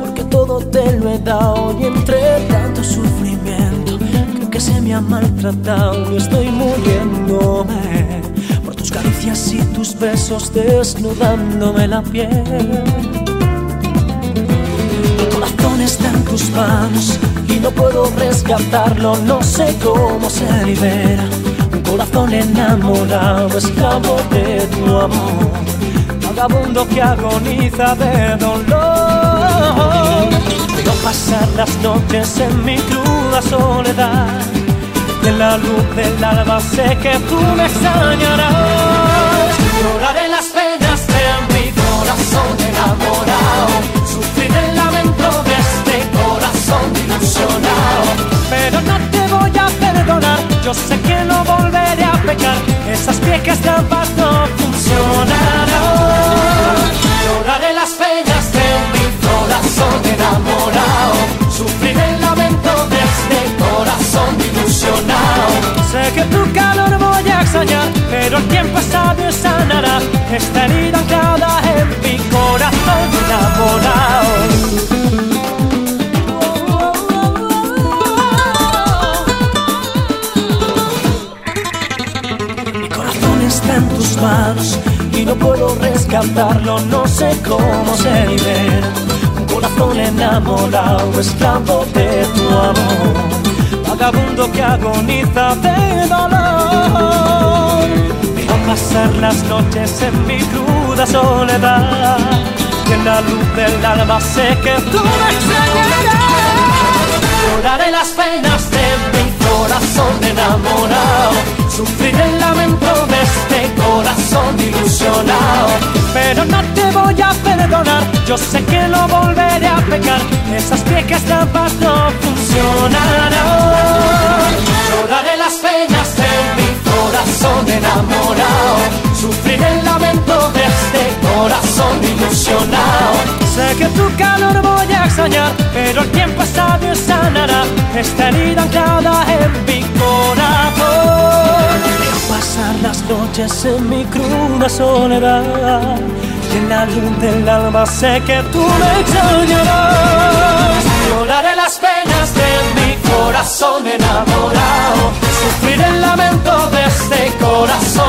porque todo te lo he dado y entre tanto sufrimiento, creo que se me ha maltratado y estoy muriéndome por tus caricias y tus besos desnudándome la piel. Mi corazón está en tus manos y no puedo rescatarlo, no sé cómo se libera. Un corazón enamorado, esclavo de tu amor vagabundo que agoniza de dolor. Pasar las noches en mi cruda soledad. De la luz del alba sé que tú me extrañarás. Lloraré las penas de mi corazón enamorado. Sufrir el lamento de este corazón ilusionado. Pero no te voy a perdonar. Yo sé que no volveré a pecar. Esas viejas trampas no funcionarán. Lloraré las penas que tu calor voy a extrañar, pero el tiempo sabio sanará esta herida anclada en mi corazón enamorado. Mi corazón está en tus manos y no puedo rescatarlo, no sé cómo se libera. Un corazón enamorado, esclavo de tu amor, vagabundo que agoniza de dolor. Veo pasar las noches en mi cruda soledad, y en la luz del alma sé que tú me extrañarás. Lloraré las penas de mi corazón enamorado, sufriré el lamento de este corazón ilusionado. Pero no te voy a perdonar, yo sé que no volveré a pecar, esas viejas trampas no funcionarán. Ilusionado. Sé que tu calor voy a extrañar, pero el tiempo sabio sanará esta herida anclada en mi corazón. Veo pasar las noches en mi cruda soledad, y en la luz del alma sé que tú me extrañarás. Lloraré las penas de mi corazón enamorado, sufriré el lamento de este corazón